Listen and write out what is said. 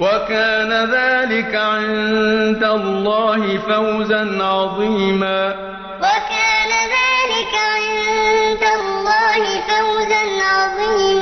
وكان ذلك عند الله فوزا عظيما. وكان ذلك عند الله فوزا عظيما.